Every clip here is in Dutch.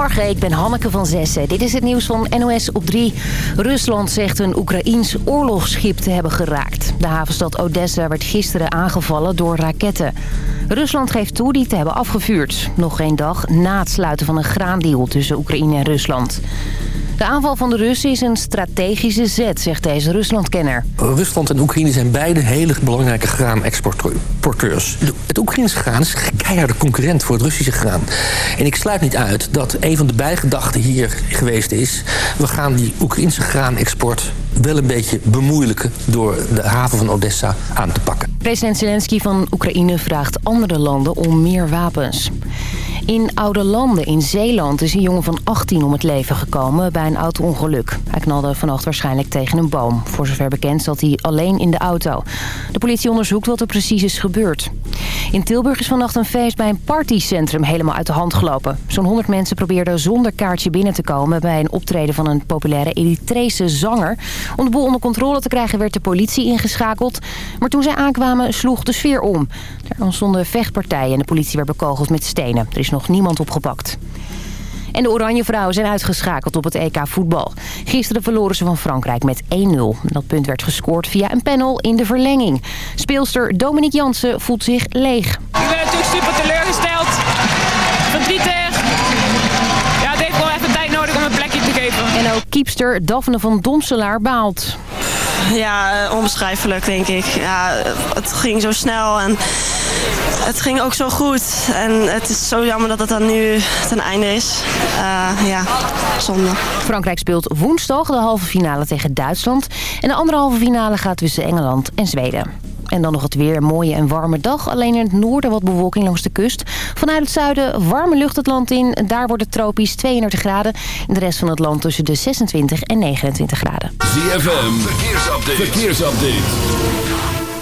Goedemorgen, ik ben Hanneke van Zessen. Dit is het nieuws van NOS op 3. Rusland zegt een Oekraïns oorlogsschip te hebben geraakt. De havenstad Odessa werd gisteren aangevallen door raketten. Rusland geeft toe die te hebben afgevuurd. Nog geen dag na het sluiten van een graandeal tussen Oekraïne en Rusland. De aanval van de Russen is een strategische zet, zegt deze Ruslandkenner. Rusland en Oekraïne zijn beide hele belangrijke graanexporteurs. Het Oekraïnse graan is een keiharde concurrent voor het Russische graan. En ik sluit niet uit dat een van de bijgedachten hier geweest is... we gaan die Oekraïnse graanexport wel een beetje bemoeilijken... door de haven van Odessa aan te pakken. President Zelensky van Oekraïne vraagt andere landen om meer wapens. In Oude Landen in Zeeland is een jongen van 18 om het leven gekomen bij een auto-ongeluk. Hij knalde vannacht waarschijnlijk tegen een boom. Voor zover bekend zat hij alleen in de auto. De politie onderzoekt wat er precies is gebeurd. In Tilburg is vannacht een feest bij een partycentrum helemaal uit de hand gelopen. Zo'n 100 mensen probeerden zonder kaartje binnen te komen... bij een optreden van een populaire Eritrese zanger. Om de boel onder controle te krijgen werd de politie ingeschakeld. Maar toen zij aankwamen sloeg de sfeer om. Er ontstonden vechtpartijen en de politie werd bekogeld met stenen. Nog niemand opgepakt. En de Oranje Vrouwen zijn uitgeschakeld op het EK voetbal. Gisteren verloren ze van Frankrijk met 1-0. Dat punt werd gescoord via een panel in de verlenging. Speelster Dominique Jansen voelt zich leeg. Ik ben natuurlijk super teleurgesteld. Verdrietig. Ja, het heeft wel even tijd nodig om een plekje te geven. En ook kiepster Daphne van Domselaar baalt. Ja, onbeschrijfelijk denk ik. Ja, het ging zo snel en het ging ook zo goed. En het is zo jammer dat het dan nu ten einde is. Uh, ja, zonde. Frankrijk speelt woensdag de halve finale tegen Duitsland. En de andere halve finale gaat tussen Engeland en Zweden. En dan nog het weer. Een mooie en warme dag. Alleen in het noorden wat bewolking langs de kust. Vanuit het zuiden warme lucht het land in. Daar wordt het tropisch 32 graden. In de rest van het land tussen de 26 en 29 graden. ZFM, verkeersupdate. verkeersupdate.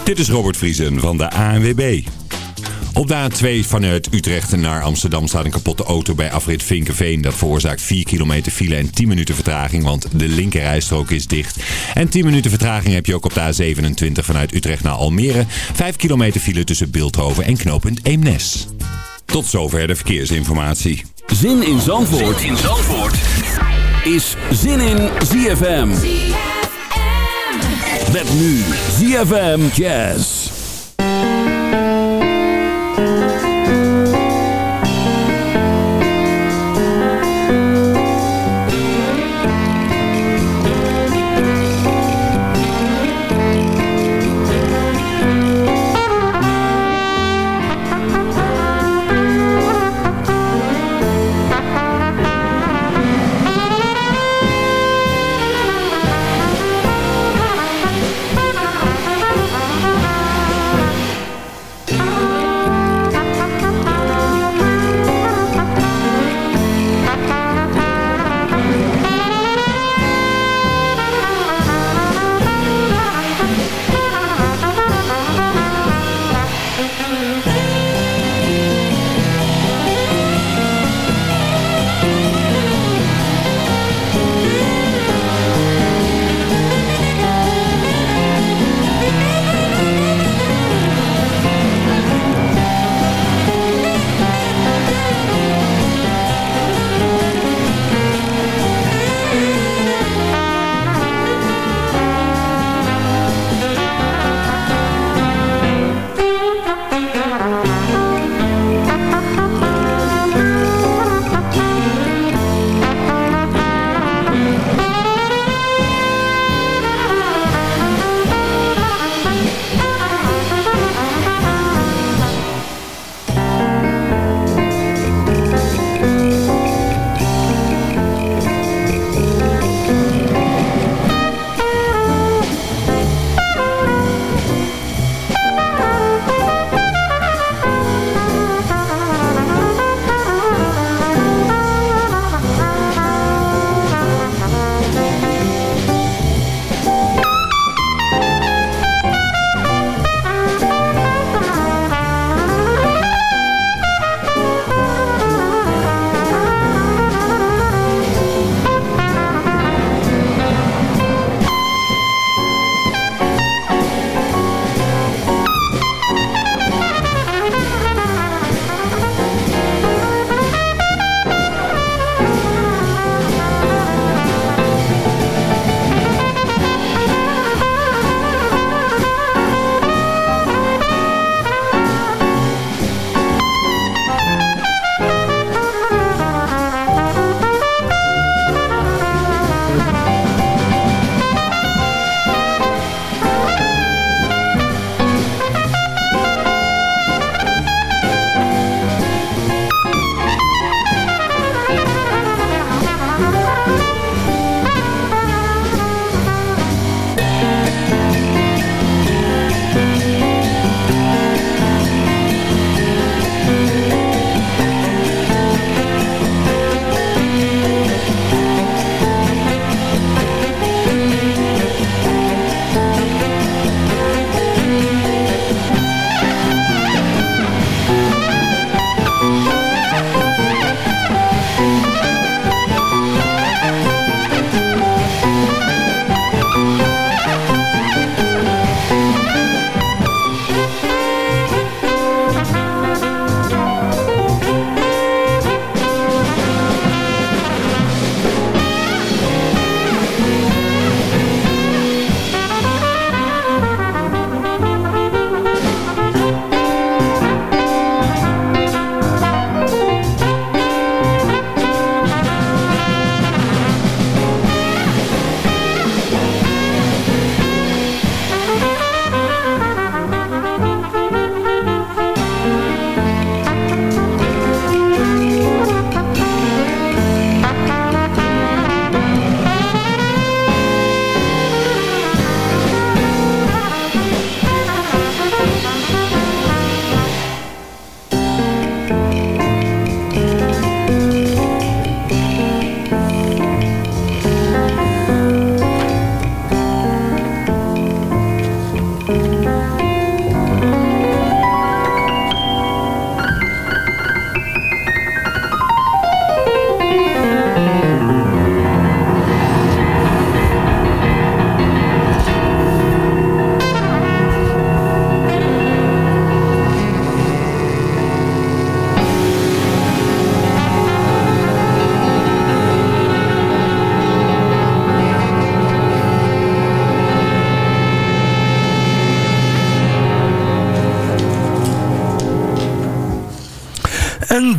Dit is Robert Vriesen van de ANWB. Op de A2 vanuit Utrecht naar Amsterdam staat een kapotte auto bij afrit Vinkenveen. Dat veroorzaakt 4 kilometer file en 10 minuten vertraging, want de linkerrijstrook is dicht. En 10 minuten vertraging heb je ook op de A27 vanuit Utrecht naar Almere. 5 kilometer file tussen Beeldhoven en knooppunt Eemnes. Tot zover de verkeersinformatie. Zin in Zandvoort, zin in Zandvoort. is Zin in ZFM. ZFM. Met nu ZFM Jazz.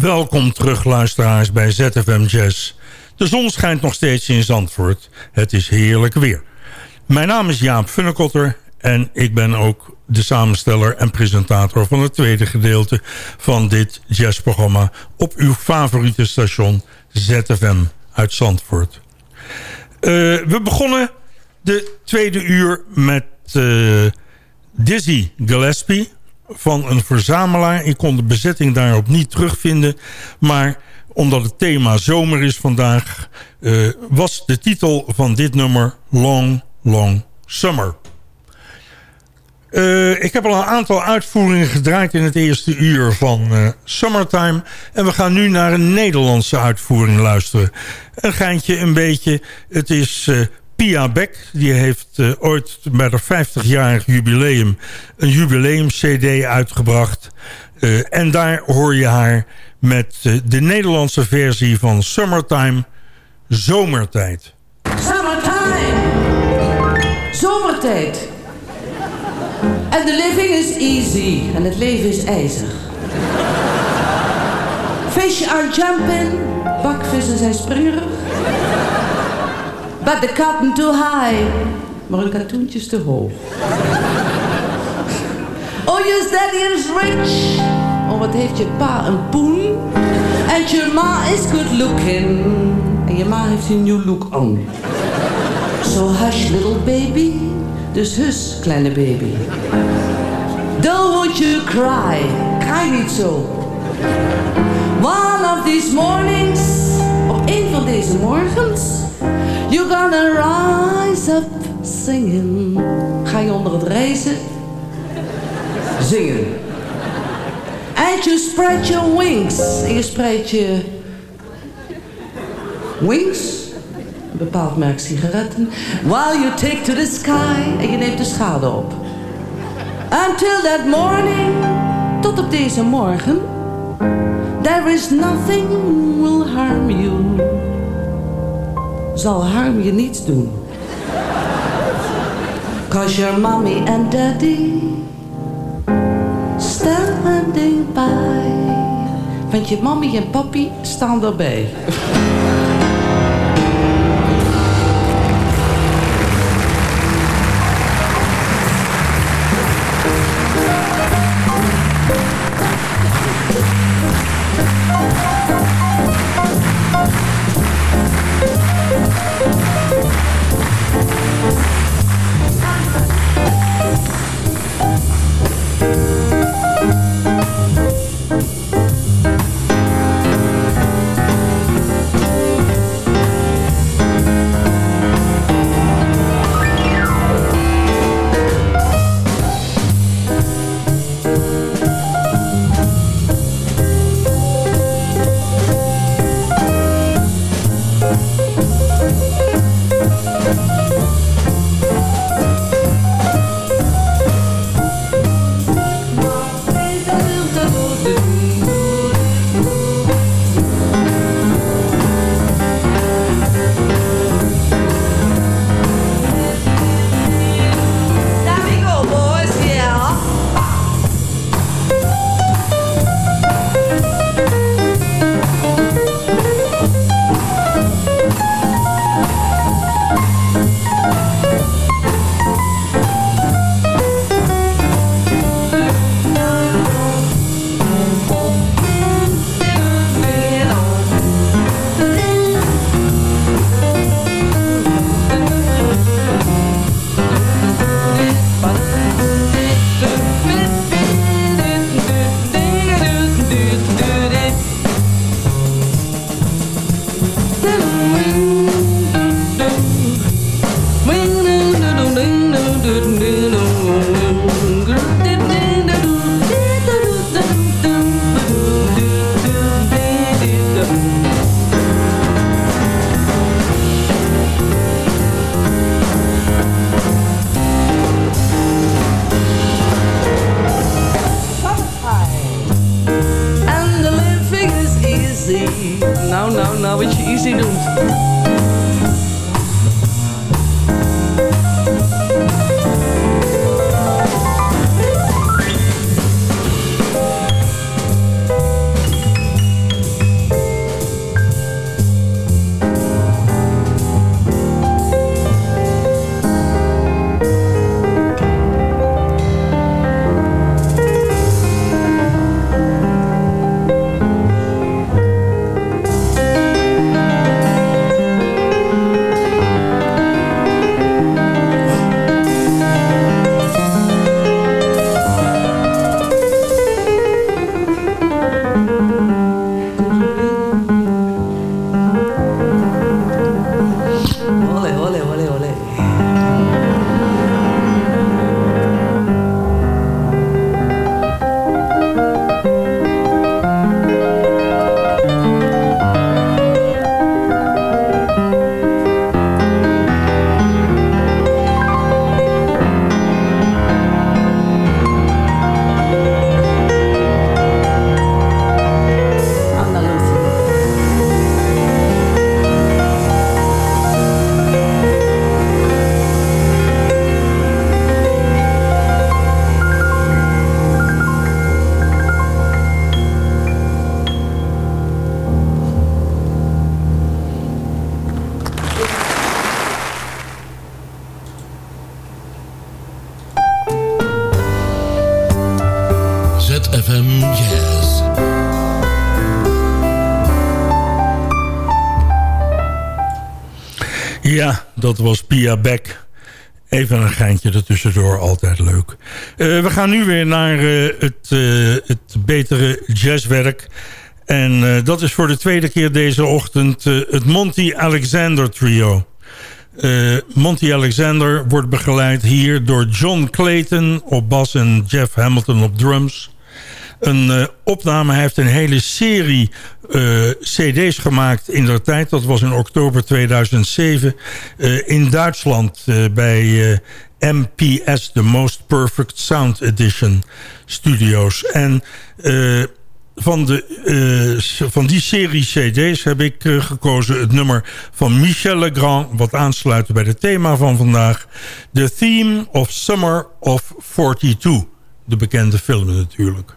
Welkom terug luisteraars bij ZFM Jazz. De zon schijnt nog steeds in Zandvoort. Het is heerlijk weer. Mijn naam is Jaap Funnekotter en ik ben ook de samensteller en presentator van het tweede gedeelte van dit jazzprogramma op uw favoriete station ZFM uit Zandvoort. Uh, we begonnen de tweede uur met uh, Dizzy Gillespie van een verzamelaar. Ik kon de bezetting daarop niet terugvinden. Maar omdat het thema zomer is vandaag... Uh, was de titel van dit nummer Long, Long Summer. Uh, ik heb al een aantal uitvoeringen gedraaid in het eerste uur van uh, Summertime. En we gaan nu naar een Nederlandse uitvoering luisteren. Een geintje een beetje. Het is Pia Beck. Die heeft ooit bij haar 50-jarig jubileum een jubileum-cd uitgebracht. en daar hoor je haar met de Nederlandse versie van Summertime, Zomertijd. Summertime, Zomertijd. And the living is easy. En het leven is ijzig. Feestje are jumping. Bakvissen zijn springerig. But the cotton too high. Maar hun katoentjes te hoog. Oh, your daddy is rich. Oh, wat heeft je pa een poen. And your ma is good looking. En je ma heeft een new look on. So hush, little baby. Dus hus, kleine baby. Don't you cry, cry niet zo. One of these mornings, op een van deze morgens, you're gonna rise up singing. Ga je onder het reizen zingen. And you spread your wings. En je spreidt je wings bepaald merk sigaretten. While you take to the sky. En je neemt de schade op. Until that morning. Tot op deze morgen. There is nothing will harm you. Zal harm je niets doen. Cause your mommy and daddy. Standing by. Want je mommy en papi staan erbij. Dat was Pia Beck. Even een geintje ertussendoor, altijd leuk. Uh, we gaan nu weer naar uh, het, uh, het betere jazzwerk. En dat is voor de tweede keer deze ochtend het Monty Alexander Trio. Monty Alexander wordt begeleid hier door John Clayton op bas en Jeff Hamilton op drums een opname. Hij heeft een hele serie uh, cd's gemaakt in der tijd. Dat was in oktober 2007 uh, in Duitsland bij MPS, The Most Perfect Sound Edition Studios. En van, de, van die serie cd's heb ik gekozen het nummer van Michel Legrand... wat aansluit bij het thema van vandaag. The Theme of Summer of 42. De bekende film natuurlijk.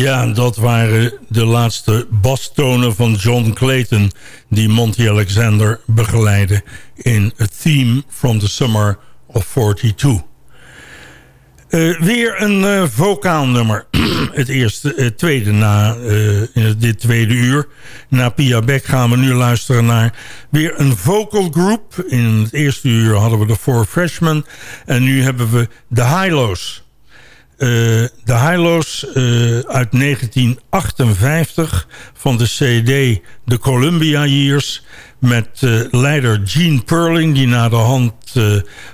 Ja, dat waren de laatste bastonen van John Clayton... die Monty Alexander begeleidde in A Theme from the Summer of 42. Uh, weer een uh, vocaal nummer. het eerste, tweede na uh, in dit tweede uur. Na Pia Beck gaan we nu luisteren naar weer een vocal group. In het eerste uur hadden we de Four Freshmen. En nu hebben we de Hilo's. De Hilo's uit 1958 van de CD The Columbia Years met uh, leider Gene Perling... die na de hand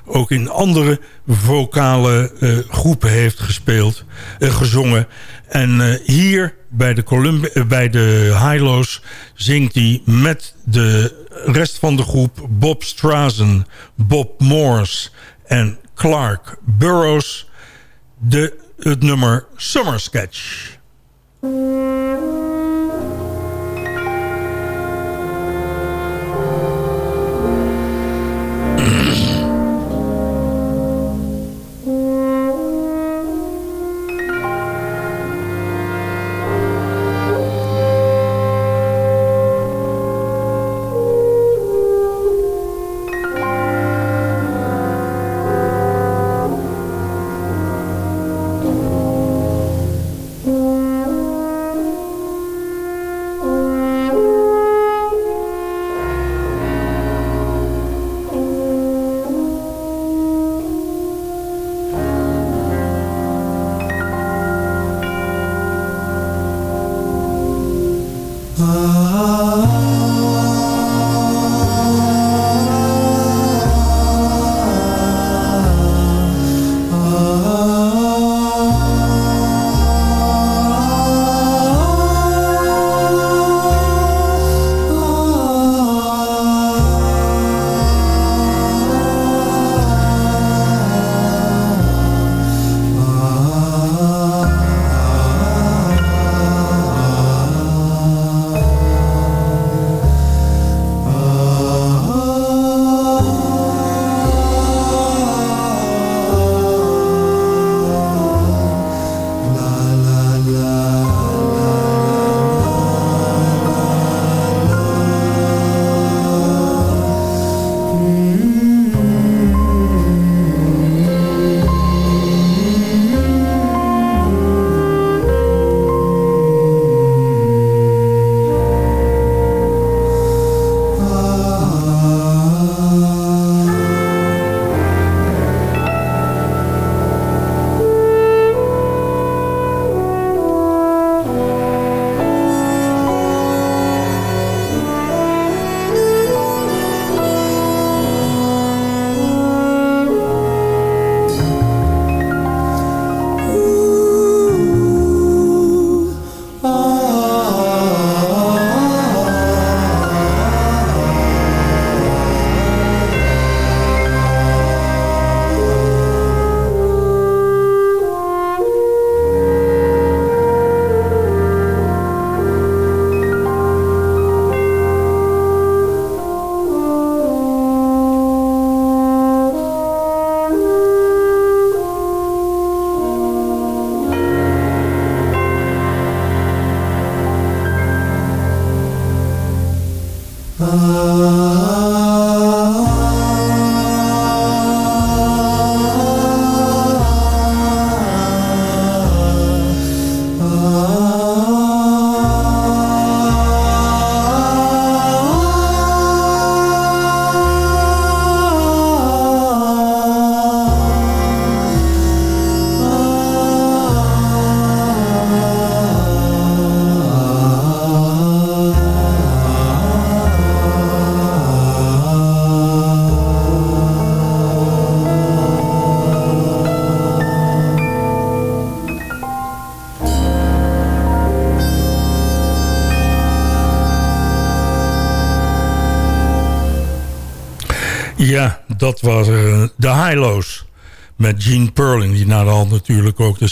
ook in andere vocale groepen heeft gespeeld, gezongen. En hier bij de, Columbia, bij de Hilo's zingt hij met de rest van de groep... Bob Strazen, Bob Morse en Clark Burroughs... De, het nummer Summer Sketch.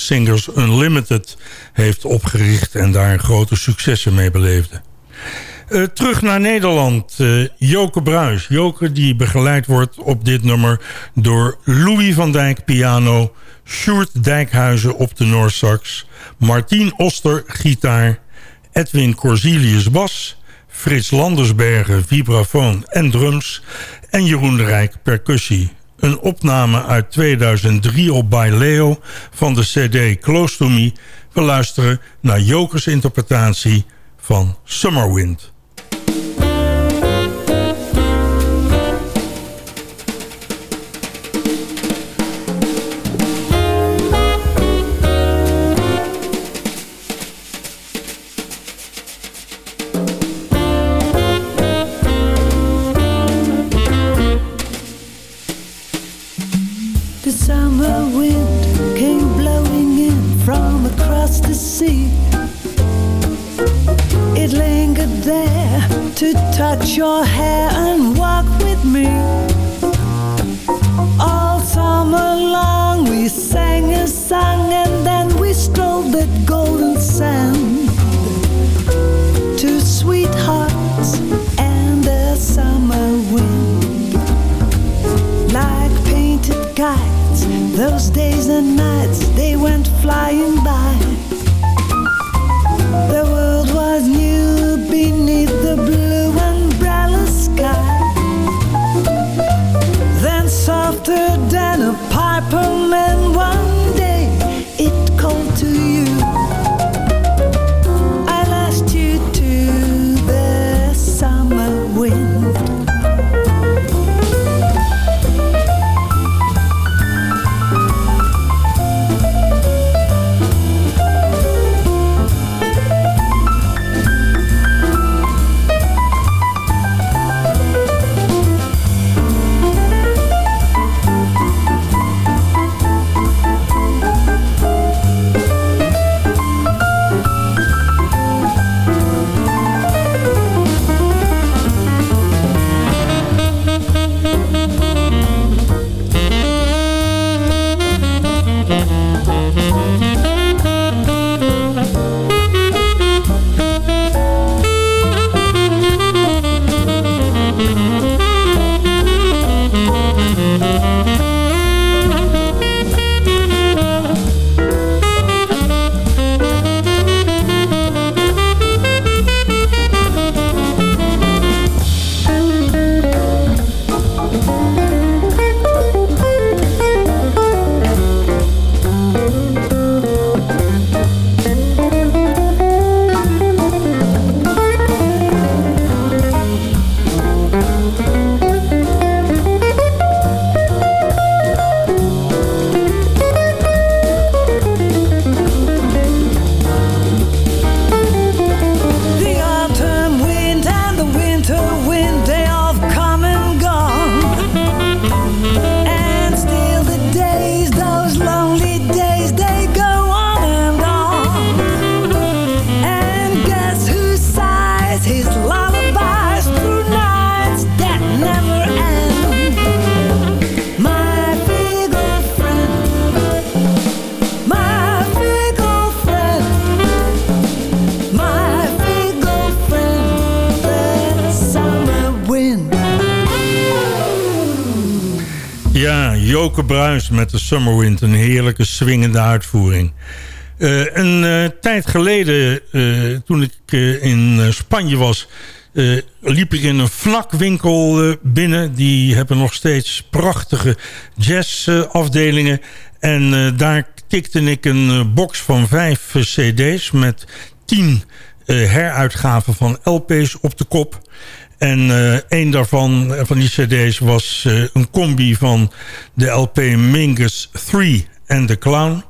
Singers Unlimited heeft opgericht... en daar grote successen mee beleefde. Uh, terug naar Nederland. Uh, Joke Bruis. Joke die begeleid wordt op dit nummer door Louis van Dijk piano... Sjoerd Dijkhuizen op de Noorsax... Martien Oster gitaar, Edwin Corsilius bas... Frits Landersbergen vibrafoon en drums... en Jeroen de Rijk percussie. Een opname uit 2003 op By Leo van de cd Close to Me. We luisteren naar Jokers interpretatie van Summerwind. Touch your hair and walk with me. All summer long we sang a song and then we strolled the golden sand. Two sweethearts and a summer wind. Like painted kites, those days and nights they went flying Ja, Joke Bruis met de Summerwind. Een heerlijke swingende uitvoering. Eh, een eh, tijd geleden, eh, toen ik in Spanje was... liep ik in een vlakwinkel binnen. Die hebben nog steeds prachtige jazzafdelingen. en daar tikte ik een box van vijf cd's... met tien heruitgaven van LP's op de kop... En eh, een daarvan, eh, van die cd's, was eh, een combi van de LP Mingus 3 en The Clown.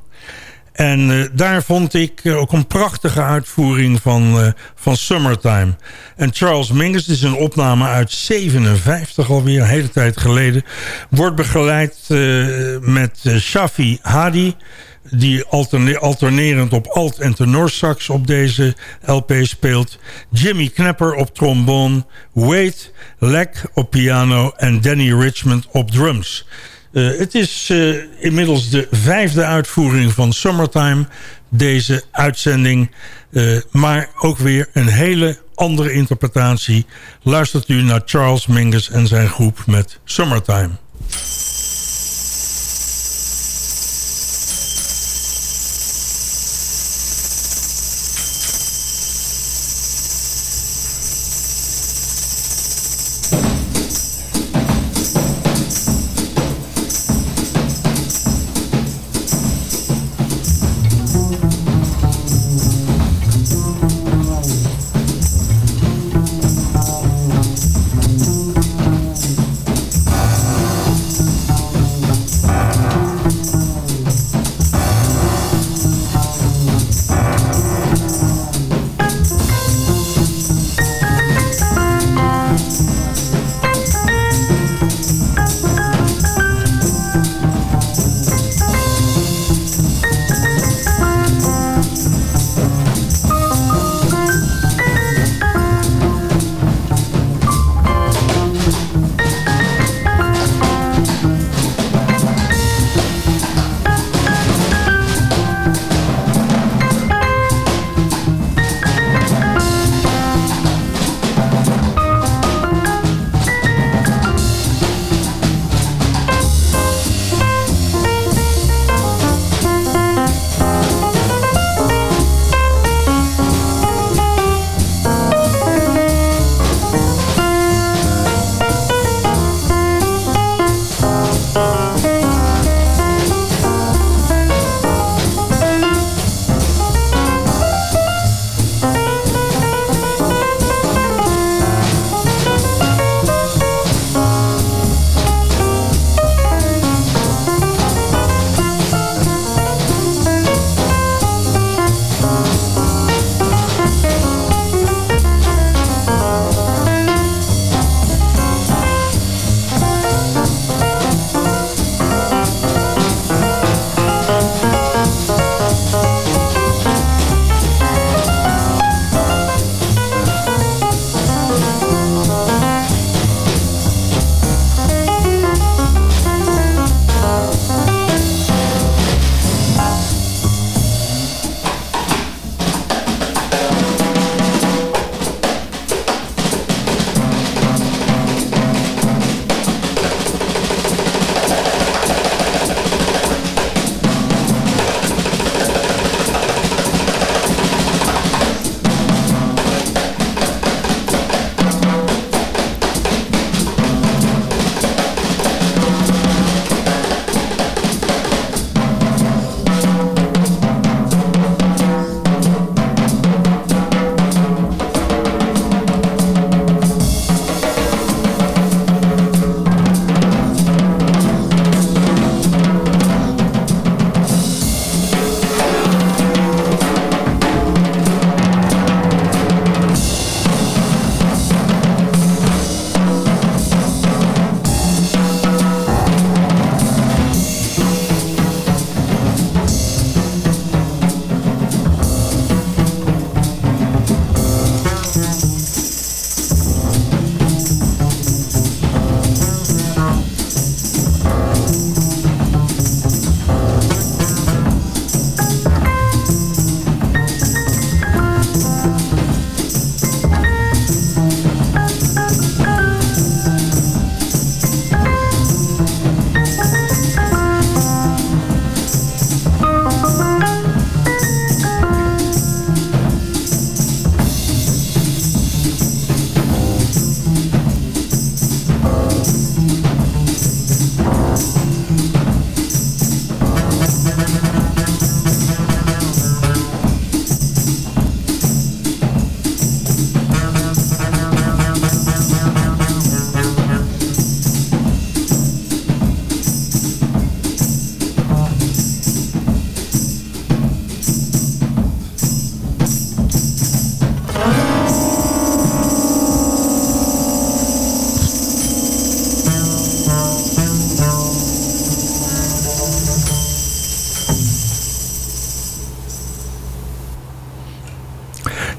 En daar vond ik ook een prachtige uitvoering van, van Summertime. En Charles Mingus, is een opname uit 57 alweer, een hele tijd geleden. Wordt begeleid met Shafi Hadi die alterne- alternerend op alt en tenorsax op deze LP speelt. Jimmy Knapper op trombone. Wade Leck op piano en Danny Richmond op drums. Eh, het is eh, inmiddels de vijfde uitvoering van Summertime, deze uitzending. Eh, maar ook weer een hele andere interpretatie. Luistert u naar Charles Mingus en zijn groep met Summertime.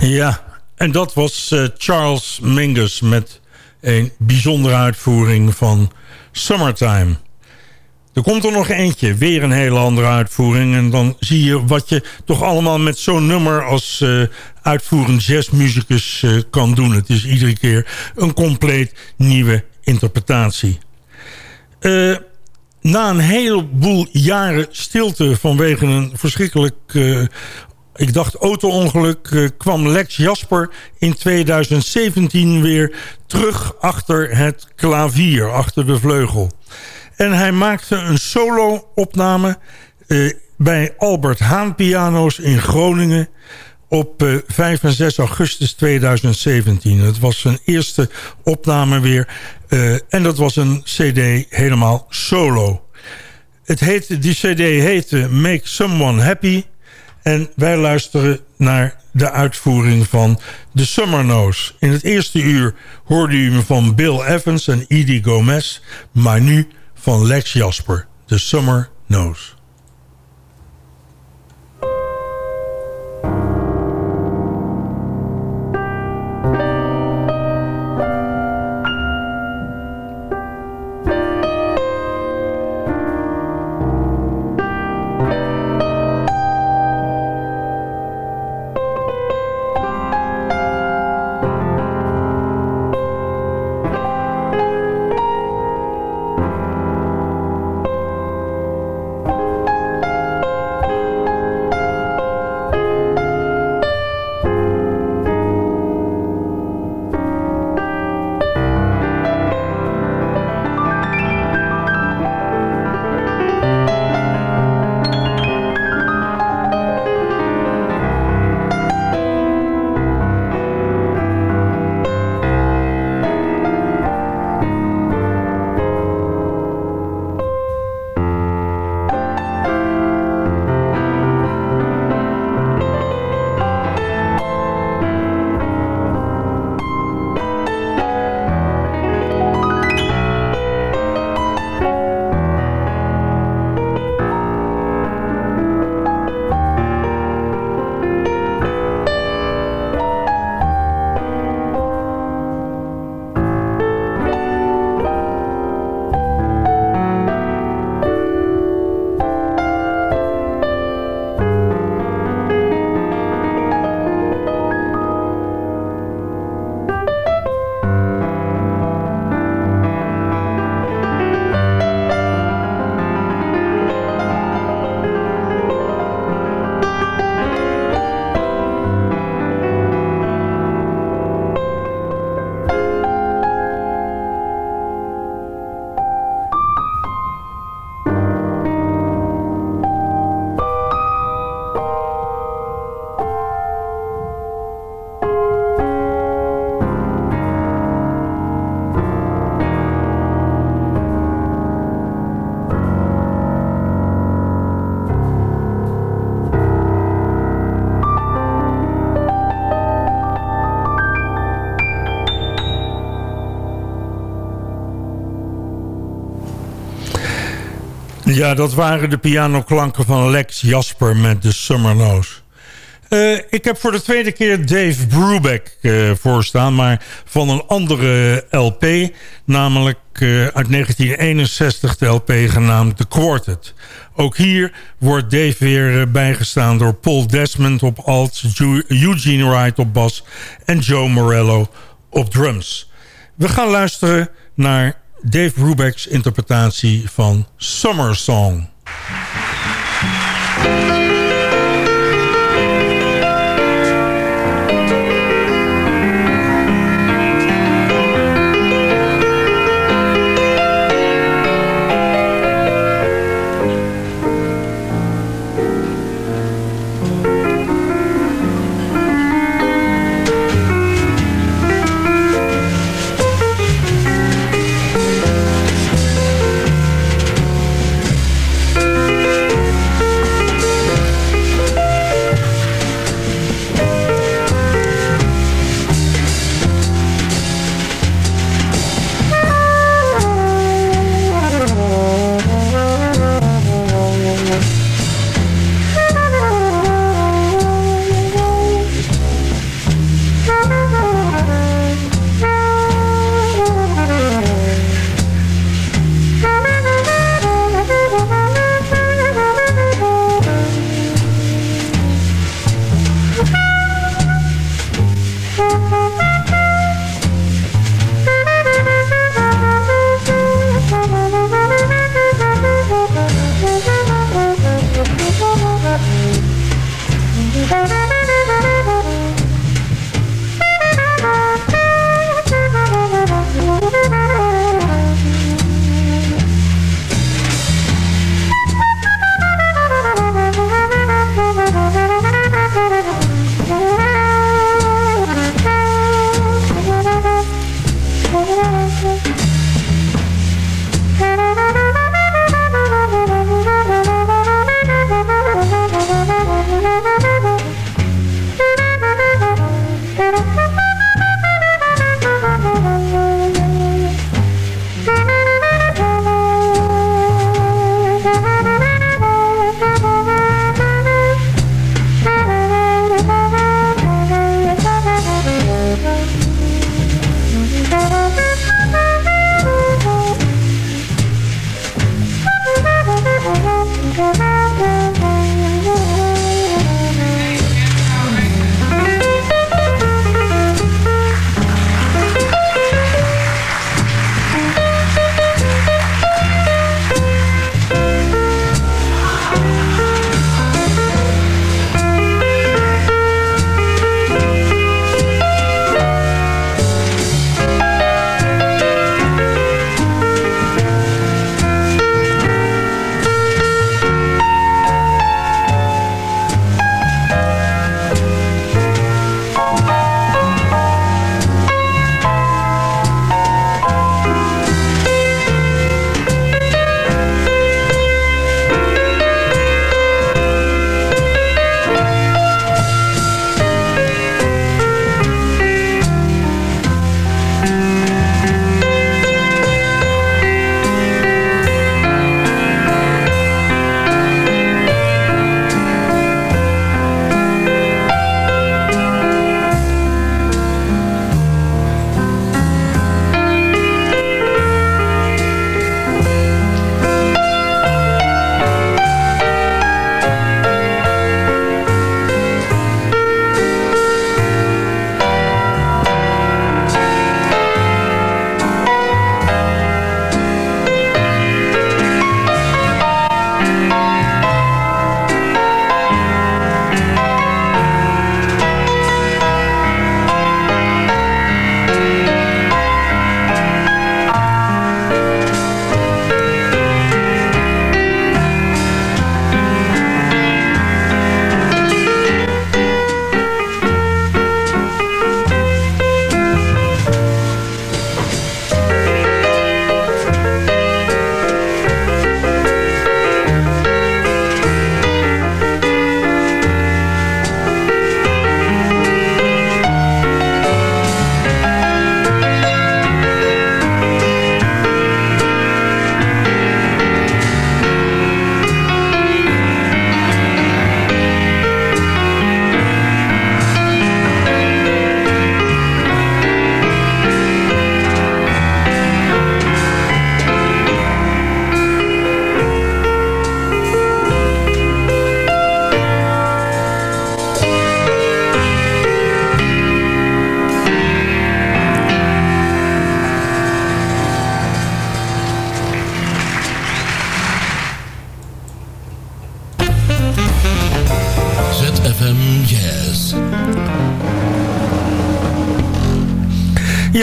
Ja, en dat was uh, Charles Mingus met een bijzondere uitvoering van Summertime. Er komt er nog eentje, weer een hele andere uitvoering. En dan zie je wat je toch allemaal met zo'n nummer als uh, uitvoerend jazzmuzikus uh, kan doen. Het is iedere keer een compleet nieuwe interpretatie. Na een heleboel jaren stilte vanwege een verschrikkelijk ik dacht auto-ongeluk, uh, kwam Lex Jasper in 2017 weer terug achter het klavier, achter de vleugel. En hij maakte een solo-opname uh, bij Albert Haan Piano's in Groningen op uh, 5 en 6 augustus 2017. Het was zijn eerste opname weer en dat was een cd helemaal solo. Het heette, die cd heette Make Someone Happy... En wij luisteren naar de uitvoering van The Summer Nose. In het eerste uur hoorde u me van Bill Evans en Edie Gomez... maar nu van Lex Jasper, The Summer Nose. Ja, dat waren de pianoklanken van Lex Jasper met de Summer. Uh, ik heb voor de tweede keer Dave Brubeck uh, voorstaan, maar van een andere LP. Namelijk uh, uit 1961 de LP genaamd The Quartet. Ook hier wordt Dave weer bijgestaan door Paul Desmond op alt, Eugene Wright op bas en Joe Morello op drums. We gaan luisteren naar Dave Brubeck's interpretatie van Summer Song.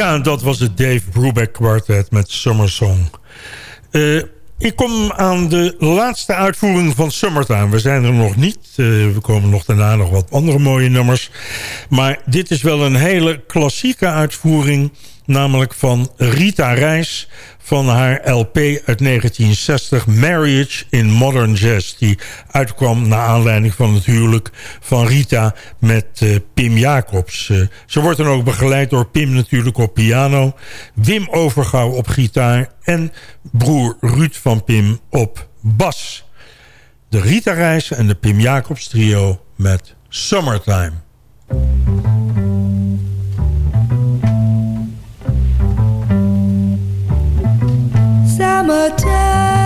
Ja, en dat was het Dave Brubeck Quartet met Summer Song. Uh, ik kom aan de laatste uitvoering van Summertime. We zijn er nog niet. Uh, we komen nog daarna nog wat andere mooie nummers. Maar dit is wel een hele klassieke uitvoering. Namelijk van Rita Reis van haar LP uit 1960... Marriage in Modern Jazz. Die uitkwam naar aanleiding van het huwelijk van Rita met uh, Pim Jacobs. Uh, ze wordt dan ook begeleid door Pim natuurlijk op piano... Wim Overgouw op gitaar... en broer Ruud van Pim op bas. De Rita-reis en de Pim Jacobs trio met Summertime. Summertime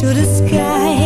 to the sky.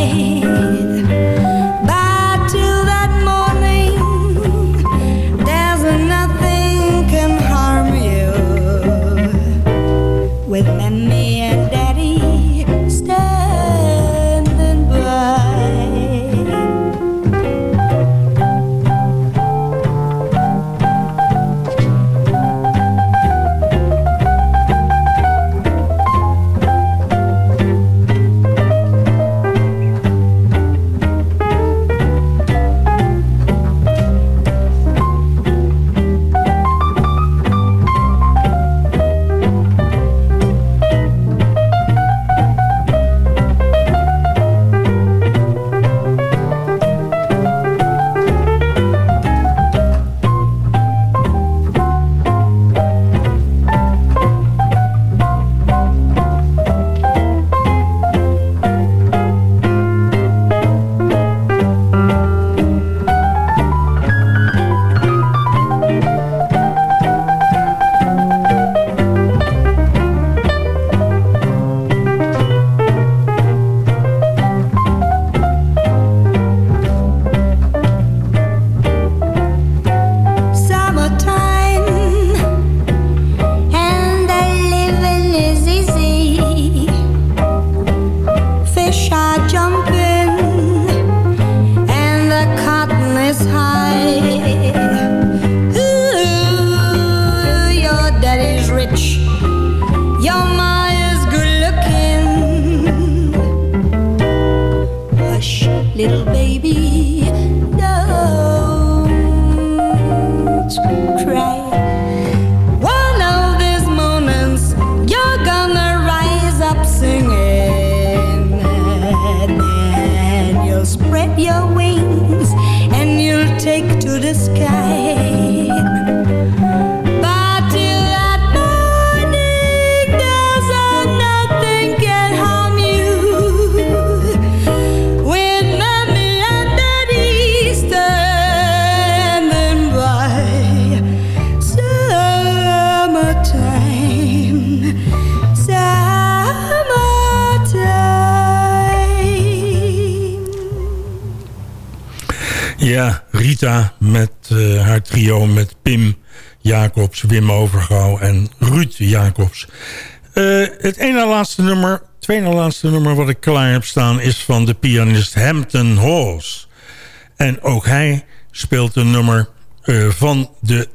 Your wings and you'll take to the sky. Met eh, haar trio met Pim Jacobs, Wim Overgouw en Ruud Jacobs. Eh, het ene laatste nummer, tweede laatste nummer wat ik klaar heb staan... is van de pianist Hampton Halls. En ook hij speelt een nummer eh, van de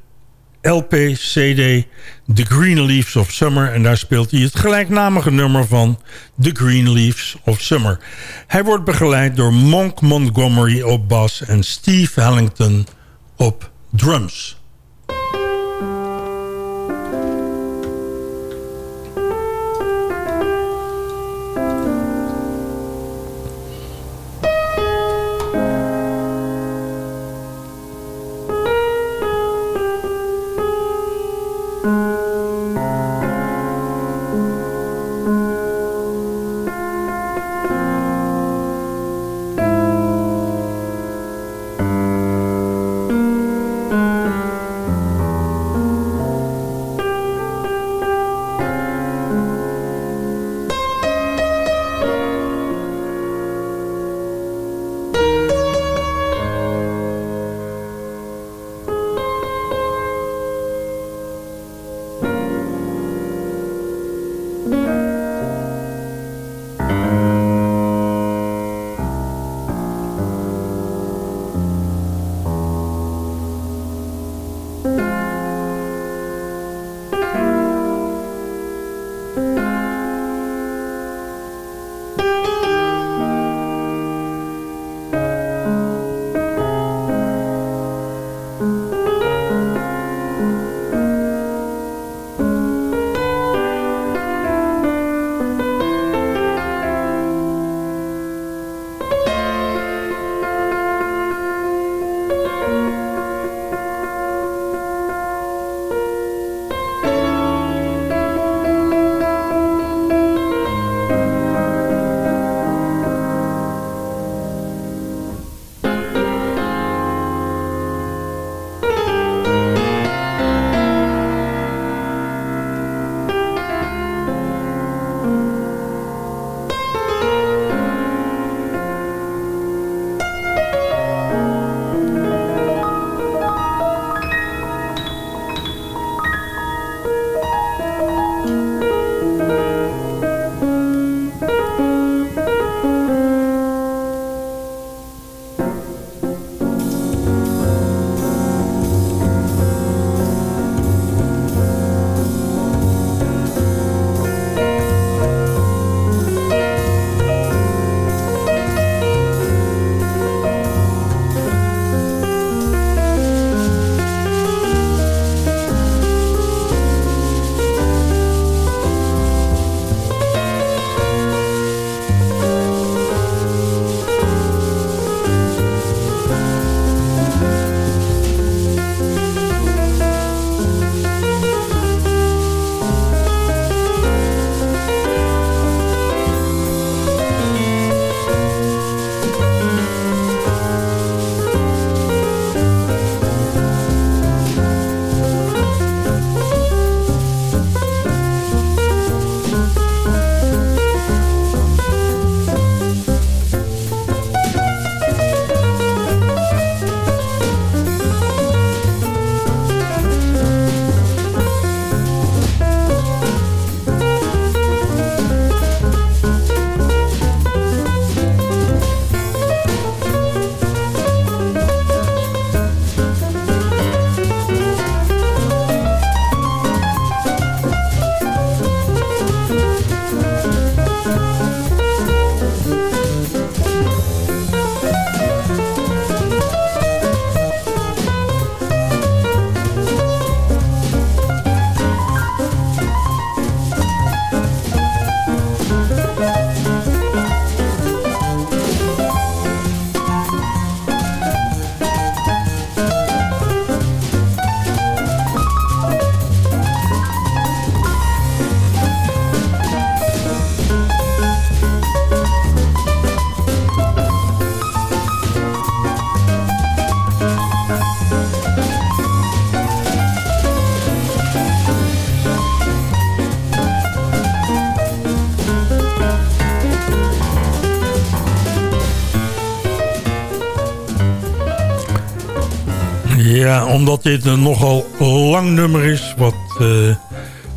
LP-CD The Green Leaves of Summer. En daar speelt hij het gelijknamige nummer van The Green Leaves of Summer. Hij wordt begeleid door Monk Montgomery op bas en Steve Hallington op drums. Ja, omdat dit een nogal lang nummer is... wat eh,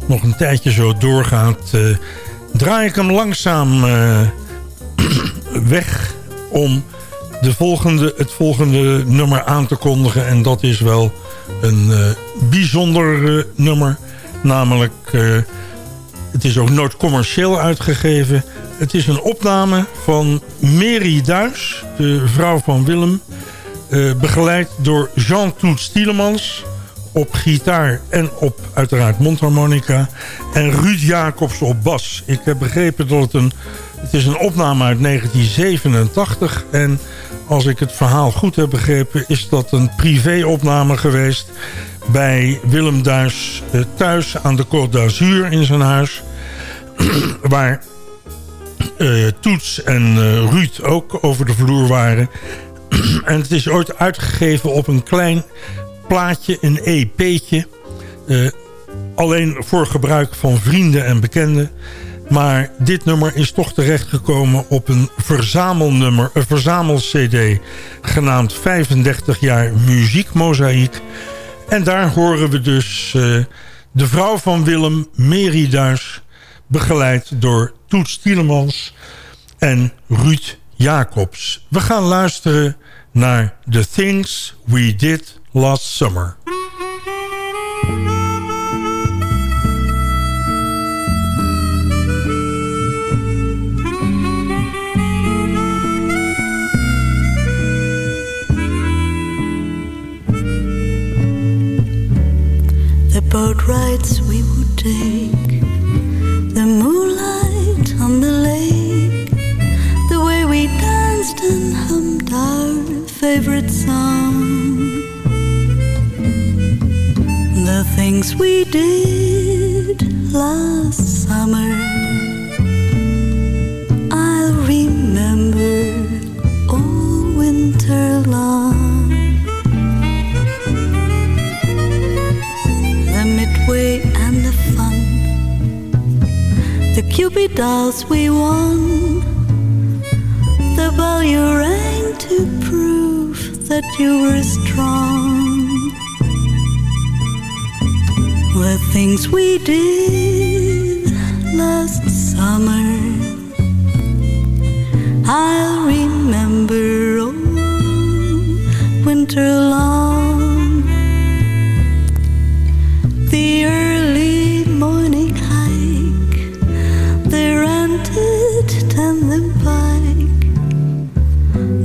nog een tijdje zo doorgaat... eh, draai ik hem langzaam eh, weg... om de volgende, het volgende nummer aan te kondigen. En dat is wel een bijzonder nummer. Namelijk, het is ook nooit commercieel uitgegeven. Het is een opname van Mary Duis, de vrouw van Willem... Eh, begeleid door Jean-Claude Stielemans op gitaar en op uiteraard mondharmonica. En Ruud Jacobs op bas. Ik heb begrepen dat het een, het is een opname uit 1987. En als ik het verhaal goed heb begrepen... is dat een privéopname geweest bij Willem Duis eh, thuis aan de Côte d'Azur in zijn huis. waar eh, Toets en eh, Ruud ook over de vloer waren. en het is ooit uitgegeven op een klein plaatje, een EP'tje. Eh, alleen voor gebruik van vrienden en bekenden. Maar dit nummer is toch terechtgekomen op een verzamelnummer, een verzamel-cd... genaamd 35 jaar muziekmozaïek. En daar horen we dus eh, de vrouw van Willem, Mary Duis... begeleid door Toets Tielemans en Ruud Jacobs. We gaan luisteren naar The Things We Did Last Summer. The boat rides we would take, the moonlight favorite song, the things we did last summer. I'll remember all winter long. the midway and the fun. The Cupid dolls we won. The bell that you were strong. The things we did last summer. I'll remember all winter long the early morning hike, the rented tandem bike,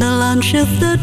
the summer rain, the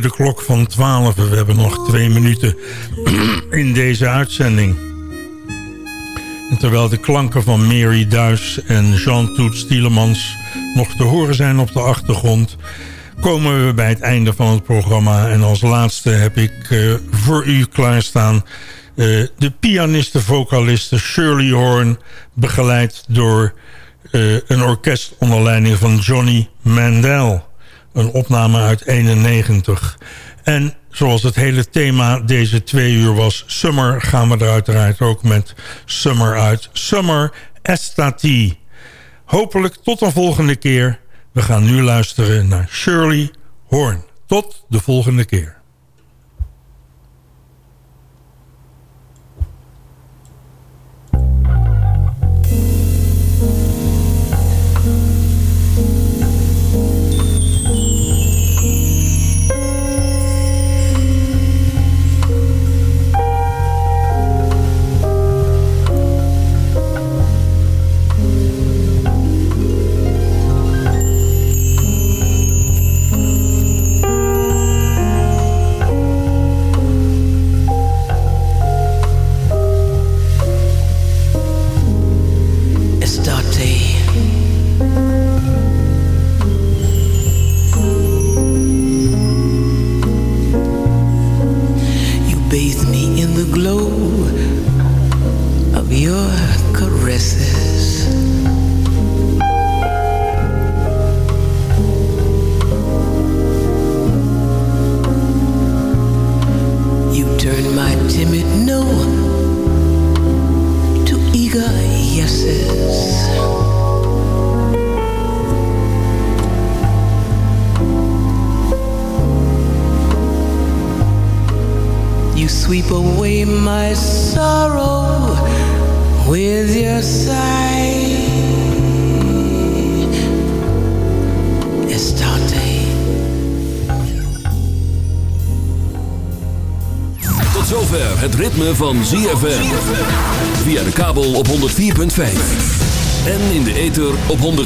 de klok van 12. We hebben nog twee minuten in deze uitzending. En terwijl de klanken van Mary Duis en Jean-Toet Stielemans nog te horen zijn op de achtergrond... komen we bij het einde van het programma. En als laatste heb ik uh, voor u klaarstaan... Uh, de pianiste-vocaliste Shirley Horn... begeleid door uh, een orkest onder leiding van Johnny Mandel. Een opname uit 91. En zoals het hele thema deze twee uur was Summer... gaan we er uiteraard ook met Summer uit. Summer Estati. Hopelijk tot een volgende keer. We gaan nu luisteren naar Shirley Horn. Tot de volgende keer.